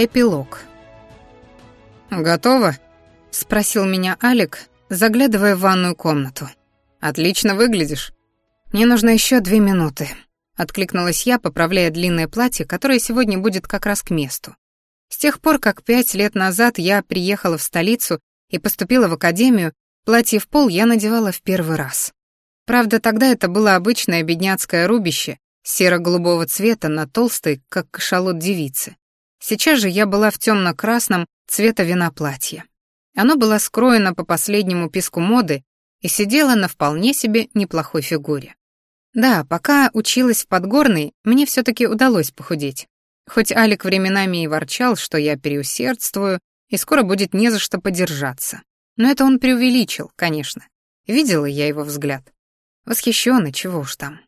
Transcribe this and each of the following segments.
Эпилог. «Готово?» — спросил меня Алик, заглядывая в ванную комнату. «Отлично выглядишь». «Мне нужно еще две минуты», — откликнулась я, поправляя длинное платье, которое сегодня будет как раз к месту. С тех пор, как пять лет назад я приехала в столицу и поступила в академию, платье в пол я надевала в первый раз. Правда, тогда это было обычное бедняцкое рубище серо-голубого цвета на толстой, как кашалот девицы. Сейчас же я была в темно-красном цвета вина платье. Оно было скроено по последнему писку моды и сидело на вполне себе неплохой фигуре. Да, пока училась в Подгорной, мне все таки удалось похудеть. Хоть Алик временами и ворчал, что я переусердствую, и скоро будет не за что подержаться. Но это он преувеличил, конечно. Видела я его взгляд. Восхищенный, чего уж там.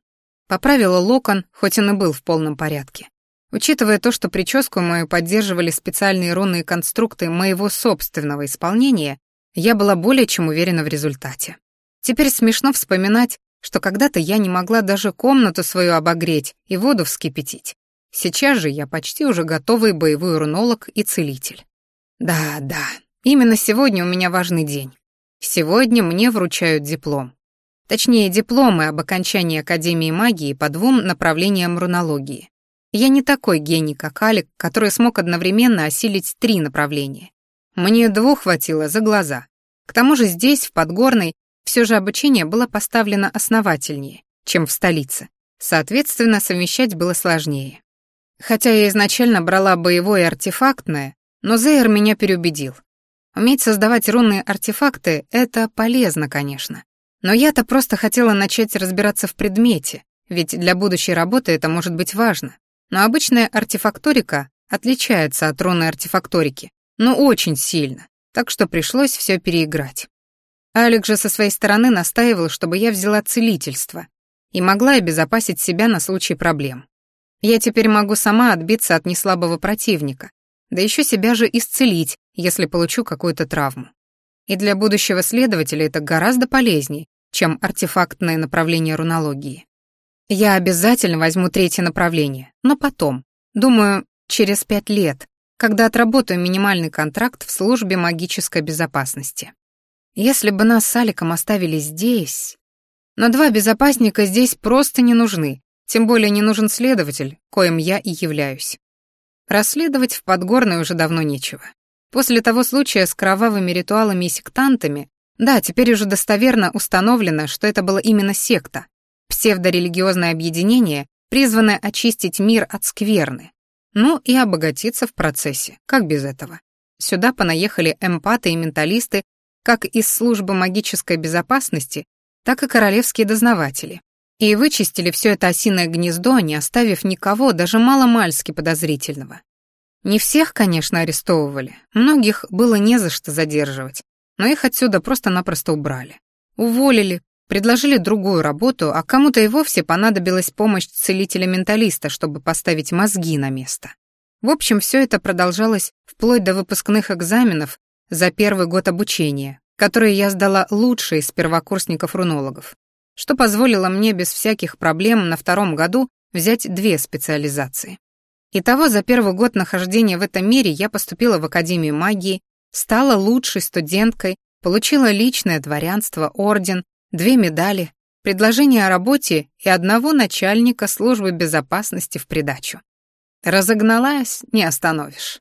Поправила локон, хоть он и был в полном порядке. Учитывая то, что прическу мою поддерживали специальные рунные конструкты моего собственного исполнения, я была более чем уверена в результате. Теперь смешно вспоминать, что когда-то я не могла даже комнату свою обогреть и воду вскипятить. Сейчас же я почти уже готовый боевой рунолог и целитель. Да, да, именно сегодня у меня важный день. Сегодня мне вручают диплом. Точнее, дипломы об окончании Академии магии по двум направлениям рунологии. Я не такой гений, как Алик, который смог одновременно осилить три направления. Мне двух хватило за глаза. К тому же здесь, в Подгорной, все же обучение было поставлено основательнее, чем в столице. Соответственно, совмещать было сложнее. Хотя я изначально брала боевое и артефактное, но Зейр меня переубедил. Уметь создавать рунные артефакты — это полезно, конечно. Но я-то просто хотела начать разбираться в предмете, ведь для будущей работы это может быть важно. Но обычная артефакторика отличается от рунной артефакторики, но очень сильно, так что пришлось все переиграть. Алик же со своей стороны настаивал, чтобы я взяла целительство и могла обезопасить себя на случай проблем. Я теперь могу сама отбиться от неслабого противника, да еще себя же исцелить, если получу какую-то травму. И для будущего следователя это гораздо полезнее, чем артефактное направление рунологии. Я обязательно возьму третье направление, но потом. Думаю, через пять лет, когда отработаю минимальный контракт в службе магической безопасности. Если бы нас с Аликом оставили здесь... Но два безопасника здесь просто не нужны, тем более не нужен следователь, коим я и являюсь. Расследовать в Подгорной уже давно нечего. После того случая с кровавыми ритуалами и сектантами, да, теперь уже достоверно установлено, что это была именно секта, псевдорелигиозное объединение, призванное очистить мир от скверны, ну и обогатиться в процессе, как без этого. Сюда понаехали эмпаты и менталисты как из службы магической безопасности, так и королевские дознаватели. И вычистили все это осиное гнездо, не оставив никого, даже маломальски подозрительного. Не всех, конечно, арестовывали, многих было не за что задерживать, но их отсюда просто-напросто убрали. Уволили, Предложили другую работу, а кому-то и вовсе понадобилась помощь целителя-менталиста, чтобы поставить мозги на место. В общем, все это продолжалось вплоть до выпускных экзаменов за первый год обучения, которые я сдала лучше из первокурсников-рунологов, что позволило мне без всяких проблем на втором году взять две специализации. Итого за первый год нахождения в этом мире я поступила в Академию магии, стала лучшей студенткой, получила личное дворянство, орден, две медали, предложение о работе и одного начальника службы безопасности в придачу. Разогналась, не остановишь.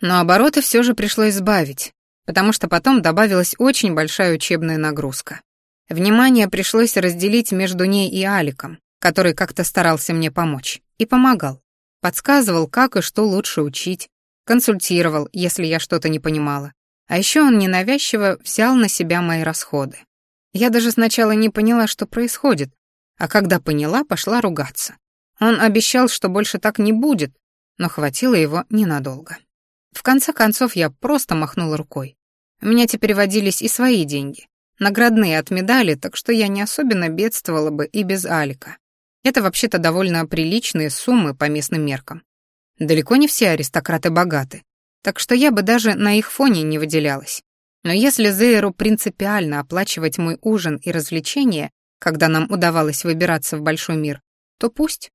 Но обороты все же пришлось сбавить, потому что потом добавилась очень большая учебная нагрузка. Внимание пришлось разделить между ней и Аликом, который как-то старался мне помочь, и помогал. Подсказывал, как и что лучше учить, консультировал, если я что-то не понимала. А еще он ненавязчиво взял на себя мои расходы. Я даже сначала не поняла, что происходит, а когда поняла, пошла ругаться. Он обещал, что больше так не будет, но хватило его ненадолго. В конце концов, я просто махнула рукой. У меня теперь водились и свои деньги, наградные от медали, так что я не особенно бедствовала бы и без Алика. Это вообще-то довольно приличные суммы по местным меркам. Далеко не все аристократы богаты, так что я бы даже на их фоне не выделялась. Но если Зейру принципиально оплачивать мой ужин и развлечения, когда нам удавалось выбираться в большой мир, то пусть.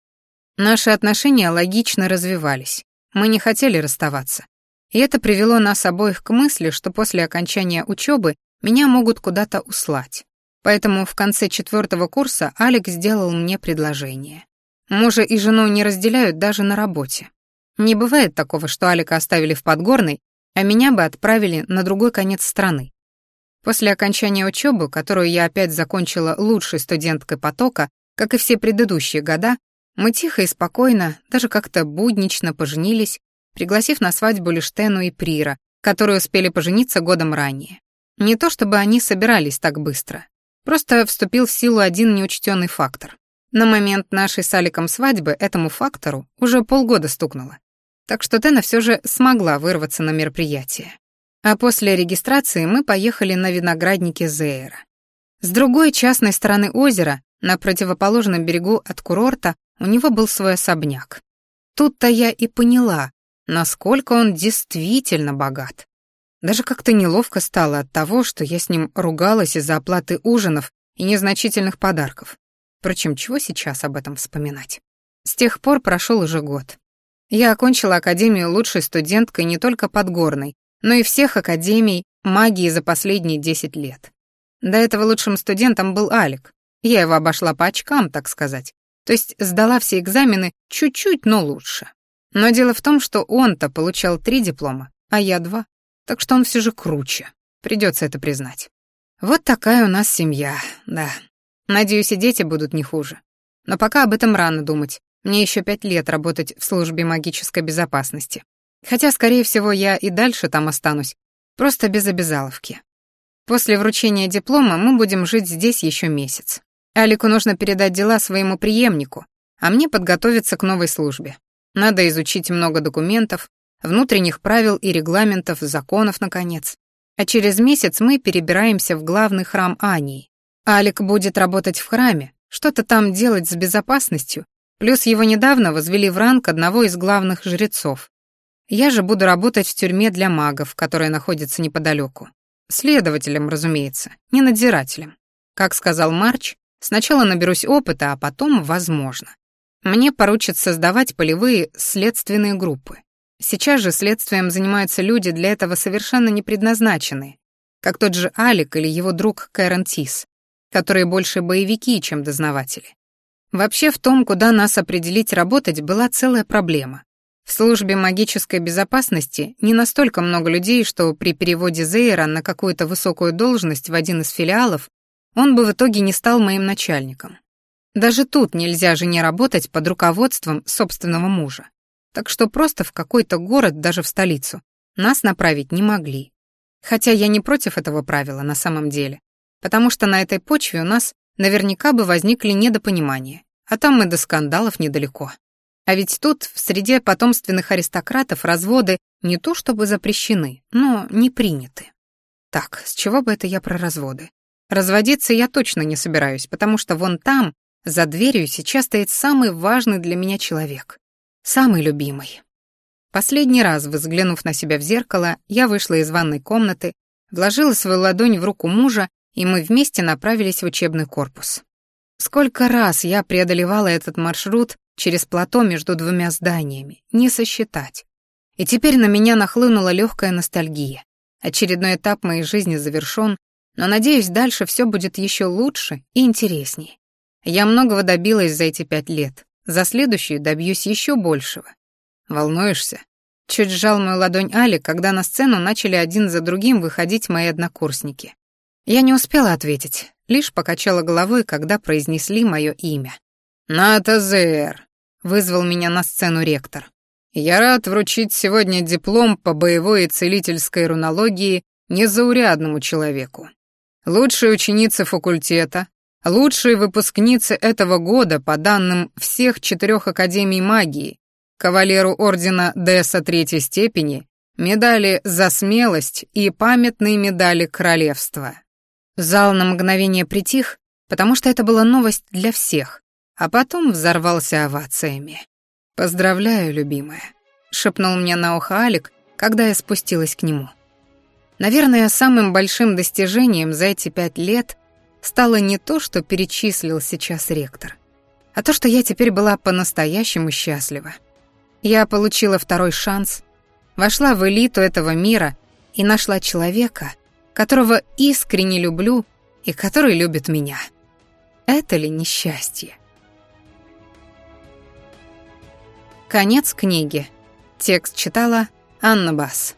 Наши отношения логично развивались. Мы не хотели расставаться. И это привело нас обоих к мысли, что после окончания учебы меня могут куда-то услать. Поэтому в конце четвертого курса Алекс сделал мне предложение. Мужа и жену не разделяют даже на работе. Не бывает такого, что Алика оставили в Подгорной, а меня бы отправили на другой конец страны. После окончания учебы, которую я опять закончила лучшей студенткой потока, как и все предыдущие года, мы тихо и спокойно, даже как-то буднично поженились, пригласив на свадьбу лишь и Прира, которые успели пожениться годом ранее. Не то чтобы они собирались так быстро. Просто вступил в силу один неучтенный фактор. На момент нашей с Аликом свадьбы этому фактору уже полгода стукнуло. Так что Тена все же смогла вырваться на мероприятие. А после регистрации мы поехали на виноградники Зейра. С другой частной стороны озера, на противоположном берегу от курорта, у него был свой особняк. Тут-то я и поняла, насколько он действительно богат. Даже как-то неловко стало от того, что я с ним ругалась из-за оплаты ужинов и незначительных подарков. Впрочем, чего сейчас об этом вспоминать? С тех пор прошел уже год. Я окончила Академию лучшей студенткой не только Подгорной, но и всех академий магии за последние 10 лет. До этого лучшим студентом был Алик. Я его обошла по очкам, так сказать. То есть сдала все экзамены чуть-чуть, но лучше. Но дело в том, что он-то получал три диплома, а я два. Так что он все же круче. Придется это признать. Вот такая у нас семья, да. Надеюсь, и дети будут не хуже. Но пока об этом рано думать. Мне еще пять лет работать в службе магической безопасности. Хотя, скорее всего, я и дальше там останусь, просто без обязаловки. После вручения диплома мы будем жить здесь еще месяц. Алику нужно передать дела своему преемнику, а мне подготовиться к новой службе. Надо изучить много документов, внутренних правил и регламентов, законов, наконец. А через месяц мы перебираемся в главный храм Ании. Алик будет работать в храме, что-то там делать с безопасностью, плюс его недавно возвели в ранг одного из главных жрецов, я же буду работать в тюрьме для магов, которая находится неподалеку. Следователем, разумеется, не надзирателем. Как сказал Марч, сначала наберусь опыта, а потом, возможно. Мне поручат создавать полевые следственные группы. Сейчас же следствием занимаются люди для этого совершенно не предназначенные, как тот же Алик или его друг Кэрон Тис, которые больше боевики, чем дознаватели. Вообще в том, куда нас определить работать, была целая проблема. В службе магической безопасности не настолько много людей, что при переводе Зейра на какую-то высокую должность в один из филиалов он бы в итоге не стал моим начальником. Даже тут нельзя же не работать под руководством собственного мужа. Так что просто в какой-то город, даже в столицу, нас направить не могли. Хотя я не против этого правила на самом деле, потому что на этой почве у нас наверняка бы возникли недопонимания, а там мы до скандалов недалеко. А ведь тут, в среде потомственных аристократов, разводы не то чтобы запрещены, но не приняты. Так, с чего бы это я про разводы? Разводиться я точно не собираюсь, потому что вон там, за дверью, сейчас стоит самый важный для меня человек. Самый любимый. Последний раз, взглянув на себя в зеркало, я вышла из ванной комнаты, вложила свою ладонь в руку мужа, и мы вместе направились в учебный корпус. Сколько раз я преодолевала этот маршрут через плато между двумя зданиями, не сосчитать. И теперь на меня нахлынула легкая ностальгия. Очередной этап моей жизни завершен, но, надеюсь, дальше все будет еще лучше и интереснее. Я многого добилась за эти пять лет, за следующую добьюсь еще большего. Волнуешься? Чуть сжал мою ладонь Али, когда на сцену начали один за другим выходить мои однокурсники. Я не успела ответить, лишь покачала головой, когда произнесли мое имя. «Натазер!» — вызвал меня на сцену ректор. «Я рад вручить сегодня диплом по боевой и целительской рунологии незаурядному человеку. Лучшая ученица факультета, лучшая выпускница этого года по данным всех четырех академий магии, кавалеру ордена Десса третьей степени, медали за смелость и памятные медали королевства. Зал на мгновение притих, потому что это была новость для всех, а потом взорвался овациями. «Поздравляю, любимая», — шепнул мне на ухо Алик, когда я спустилась к нему. Наверное, самым большим достижением за эти пять лет стало не то, что перечислил сейчас ректор, а то, что я теперь была по-настоящему счастлива. Я получила второй шанс, вошла в элиту этого мира и нашла человека, которого искренне люблю и который любит меня. Это ли несчастье? Конец книги. Текст читала Анна Бас.